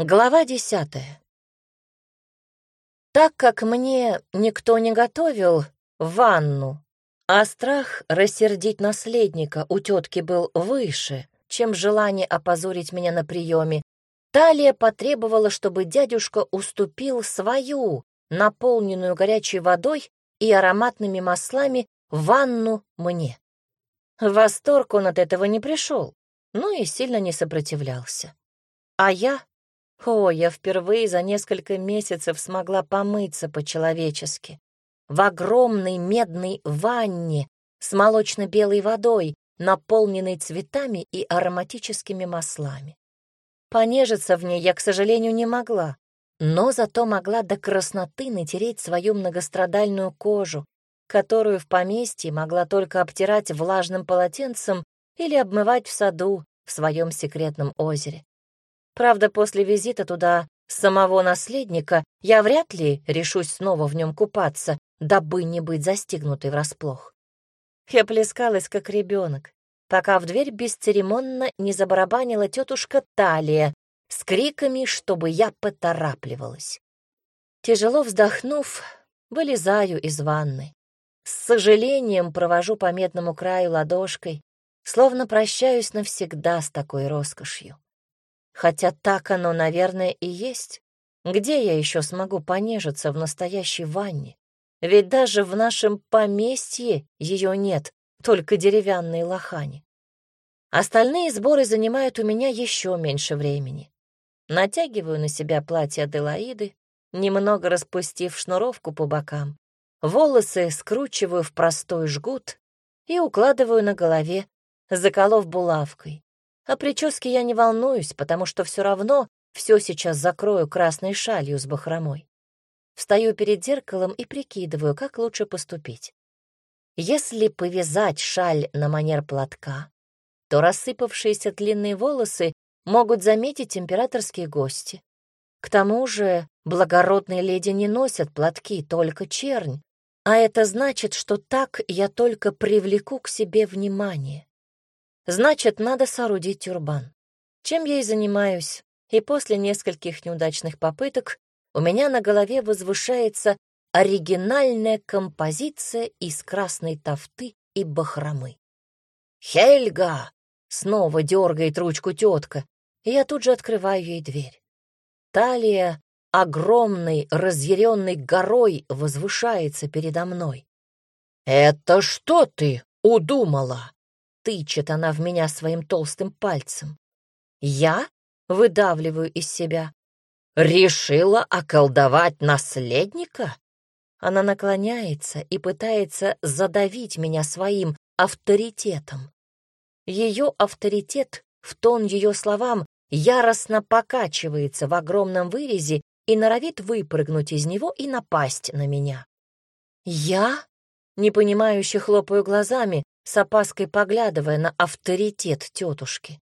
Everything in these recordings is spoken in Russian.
Глава десятая. Так как мне никто не готовил ванну, а страх рассердить наследника у тетки был выше, чем желание опозорить меня на приеме, Талия потребовала, чтобы дядюшка уступил свою, наполненную горячей водой и ароматными маслами, ванну мне. В восторг он от этого не пришел, ну и сильно не сопротивлялся. А я о, я впервые за несколько месяцев смогла помыться по-человечески. В огромной медной ванне с молочно-белой водой, наполненной цветами и ароматическими маслами. Понежиться в ней я, к сожалению, не могла, но зато могла до красноты натереть свою многострадальную кожу, которую в поместье могла только обтирать влажным полотенцем или обмывать в саду в своем секретном озере. Правда, после визита туда самого наследника я вряд ли решусь снова в нем купаться, дабы не быть застигнутой врасплох. Я плескалась, как ребенок, пока в дверь бесцеремонно не забарабанила тетушка Талия с криками, чтобы я поторапливалась. Тяжело вздохнув, вылезаю из ванны. С сожалением провожу по медному краю ладошкой, словно прощаюсь навсегда с такой роскошью. Хотя так оно, наверное, и есть. Где я еще смогу понежиться в настоящей ванне? Ведь даже в нашем поместье ее нет, только деревянные лохани. Остальные сборы занимают у меня еще меньше времени. Натягиваю на себя платье Аделаиды, немного распустив шнуровку по бокам. Волосы скручиваю в простой жгут и укладываю на голове, заколов булавкой. О прическе я не волнуюсь, потому что все равно все сейчас закрою красной шалью с бахромой. Встаю перед зеркалом и прикидываю, как лучше поступить. Если повязать шаль на манер платка, то рассыпавшиеся длинные волосы могут заметить императорские гости. К тому же благородные леди не носят платки, только чернь, а это значит, что так я только привлеку к себе внимание. Значит, надо соорудить тюрбан. Чем я и занимаюсь, и после нескольких неудачных попыток у меня на голове возвышается оригинальная композиция из красной тофты и бахромы. «Хельга!» — снова дергает ручку тетка, и я тут же открываю ей дверь. Талия огромной разъяренной горой возвышается передо мной. «Это что ты удумала?» Тычет она в меня своим толстым пальцем. Я выдавливаю из себя. Решила околдовать наследника? Она наклоняется и пытается задавить меня своим авторитетом. Ее авторитет в тон ее словам яростно покачивается в огромном вырезе и норовит выпрыгнуть из него и напасть на меня. Я, непонимающе хлопаю глазами, с опаской поглядывая на авторитет тетушки.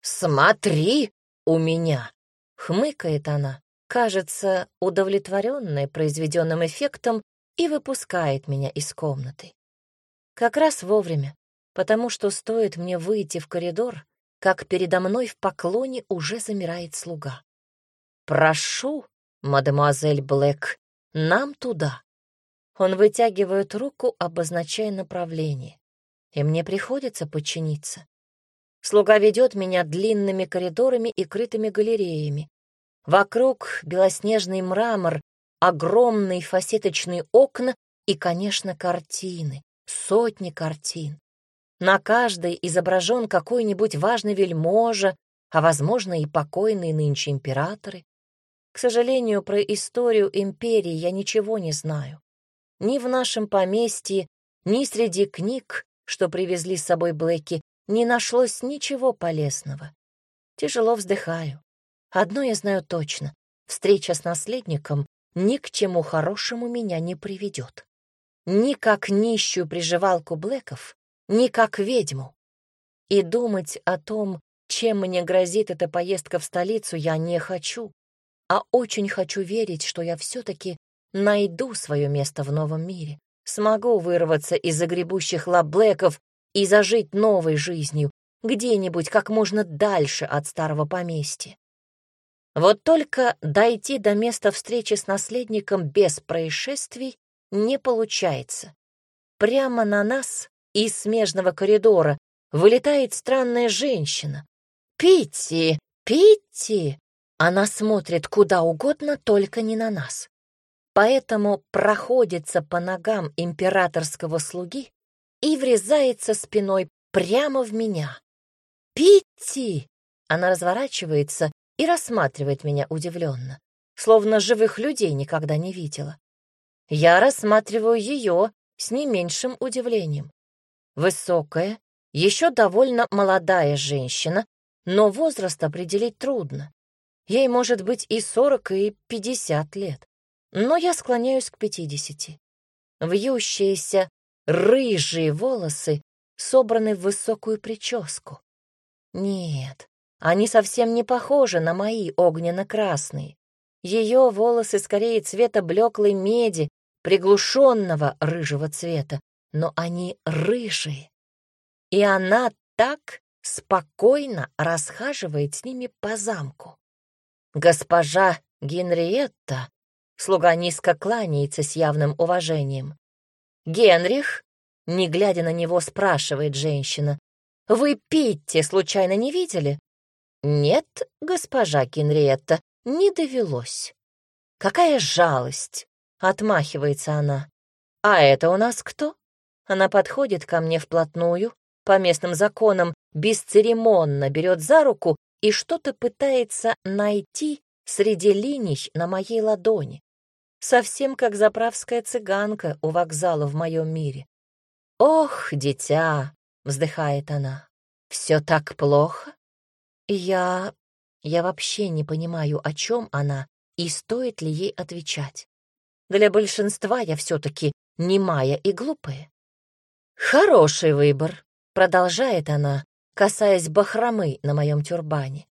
«Смотри у меня!» — хмыкает она, кажется, удовлетворенная произведенным эффектом, и выпускает меня из комнаты. Как раз вовремя, потому что стоит мне выйти в коридор, как передо мной в поклоне уже замирает слуга. «Прошу, мадемуазель Блэк, нам туда». Он вытягивает руку, обозначая направление и мне приходится подчиниться. Слуга ведет меня длинными коридорами и крытыми галереями. Вокруг белоснежный мрамор, огромные фасеточные окна и, конечно, картины, сотни картин. На каждой изображен какой-нибудь важный вельможа, а, возможно, и покойные нынче императоры. К сожалению, про историю империи я ничего не знаю. Ни в нашем поместье, ни среди книг, что привезли с собой Блэки, не нашлось ничего полезного. Тяжело вздыхаю. Одно я знаю точно. Встреча с наследником ни к чему хорошему меня не приведет. Ни как нищую приживалку Блэков, ни как ведьму. И думать о том, чем мне грозит эта поездка в столицу, я не хочу, а очень хочу верить, что я все-таки найду свое место в новом мире смогу вырваться из загребущих лаблеков и зажить новой жизнью, где-нибудь как можно дальше от старого поместья. Вот только дойти до места встречи с наследником без происшествий не получается. Прямо на нас из смежного коридора вылетает странная женщина. «Питти! Питти!» Она смотрит куда угодно, только не на нас. Поэтому проходится по ногам императорского слуги и врезается спиной прямо в меня. «Питти!» Она разворачивается и рассматривает меня удивленно, словно живых людей никогда не видела. Я рассматриваю ее с не меньшим удивлением. Высокая, еще довольно молодая женщина, но возраст определить трудно. Ей может быть и сорок, и пятьдесят лет. Но я склоняюсь к пятидесяти. Вьющиеся рыжие волосы собраны в высокую прическу. Нет, они совсем не похожи на мои огненно-красные. Ее волосы скорее цвета блеклой меди, приглушенного рыжего цвета, но они рыжие. И она так спокойно расхаживает с ними по замку. Госпожа Генриетта, слуга низко кланяется с явным уважением. Генрих, не глядя на него, спрашивает женщина, «Вы Питти случайно не видели?» «Нет, госпожа Генриетта, не довелось». «Какая жалость!» — отмахивается она. «А это у нас кто?» Она подходит ко мне вплотную, по местным законам, бесцеремонно берет за руку и что-то пытается найти среди линий на моей ладони. Совсем как заправская цыганка у вокзала в моем мире. «Ох, дитя!» — вздыхает она. «Все так плохо?» Я... я вообще не понимаю, о чем она и стоит ли ей отвечать. Для большинства я все-таки немая и глупая. «Хороший выбор», — продолжает она, касаясь бахромы на моем тюрбане.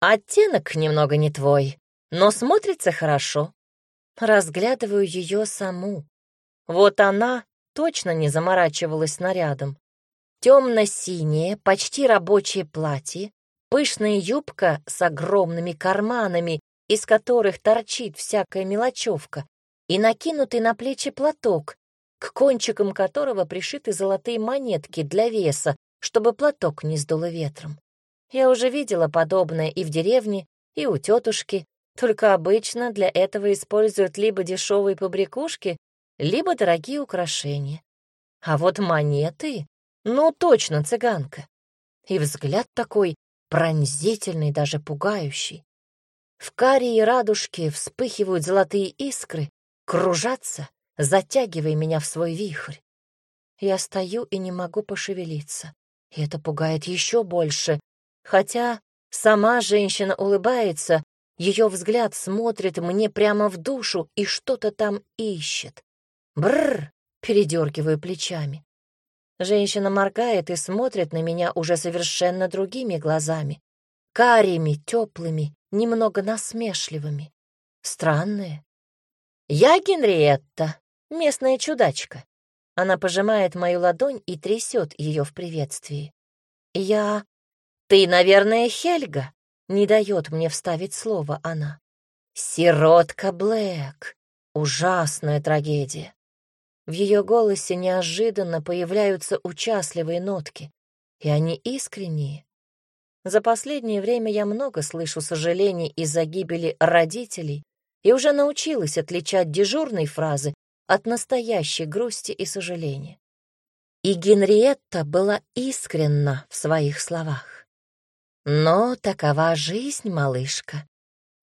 «Оттенок немного не твой, но смотрится хорошо». Разглядываю ее саму. Вот она точно не заморачивалась нарядом. Темно-синее, почти рабочее платье, пышная юбка с огромными карманами, из которых торчит всякая мелочевка, и накинутый на плечи платок, к кончикам которого пришиты золотые монетки для веса, чтобы платок не сдуло ветром. Я уже видела подобное и в деревне, и у тетушки, только обычно для этого используют либо дешевые побрякушки, либо дорогие украшения. А вот монеты, ну точно цыганка. И взгляд такой пронзительный, даже пугающий. В карии радужки вспыхивают золотые искры, кружатся, затягивая меня в свой вихрь. Я стою и не могу пошевелиться, и это пугает еще больше, хотя сама женщина улыбается, ее взгляд смотрит мне прямо в душу и что-то там ищет. Бррр, передергиваю плечами. Женщина моргает и смотрит на меня уже совершенно другими глазами, карими, теплыми, немного насмешливыми. Странные. «Я Генриетта, местная чудачка». Она пожимает мою ладонь и трясет ее в приветствии. «Я... Ты, наверное, Хельга?» Не дает мне вставить слово она. «Сиротка Блэк. Ужасная трагедия». В ее голосе неожиданно появляются участливые нотки, и они искренние. За последнее время я много слышу сожалений из-за гибели родителей и уже научилась отличать дежурные фразы от настоящей грусти и сожаления. И Генриетта была искренна в своих словах. Но такова жизнь, малышка.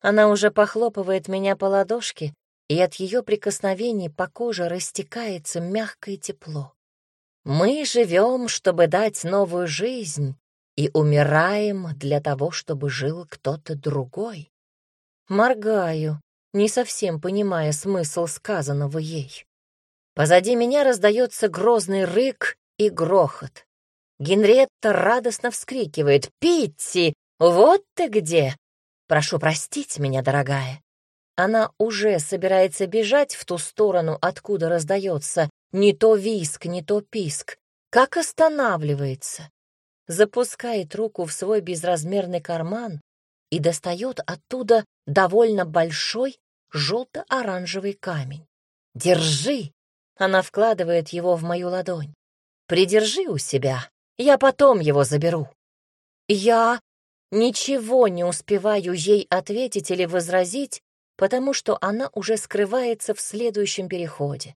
Она уже похлопывает меня по ладошке, и от ее прикосновений по коже растекается мягкое тепло. Мы живем, чтобы дать новую жизнь, и умираем для того, чтобы жил кто-то другой. Моргаю, не совсем понимая смысл сказанного ей. Позади меня раздается грозный рык и грохот. Генретта радостно вскрикивает «Питти, вот ты где! Прошу простить меня, дорогая!» Она уже собирается бежать в ту сторону, откуда раздается не то виск, не то писк. Как останавливается? Запускает руку в свой безразмерный карман и достает оттуда довольно большой желто-оранжевый камень. «Держи!» — она вкладывает его в мою ладонь. «Придержи у себя, я потом его заберу». Я ничего не успеваю ей ответить или возразить, потому что она уже скрывается в следующем переходе.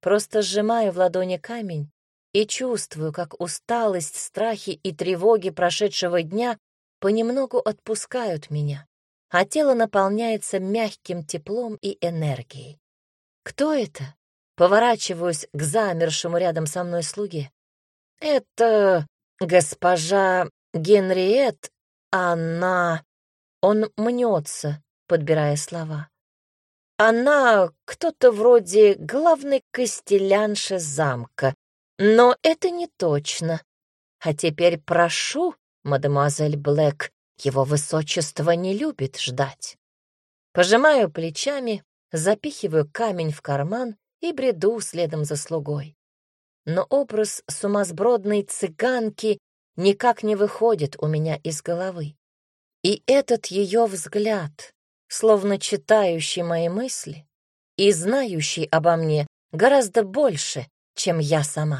Просто сжимаю в ладони камень и чувствую, как усталость, страхи и тревоги прошедшего дня понемногу отпускают меня, а тело наполняется мягким теплом и энергией. Кто это? Поворачиваюсь к замершему рядом со мной слуге. Это госпожа Генриет, она... Он мнется, подбирая слова. Она кто-то вроде главной костелянши замка, но это не точно. А теперь прошу, мадемуазель Блэк, его высочество не любит ждать. Пожимаю плечами, запихиваю камень в карман и бреду следом за слугой. Но образ сумасбродной цыганки никак не выходит у меня из головы. И этот ее взгляд, словно читающий мои мысли и знающий обо мне гораздо больше, чем я сама.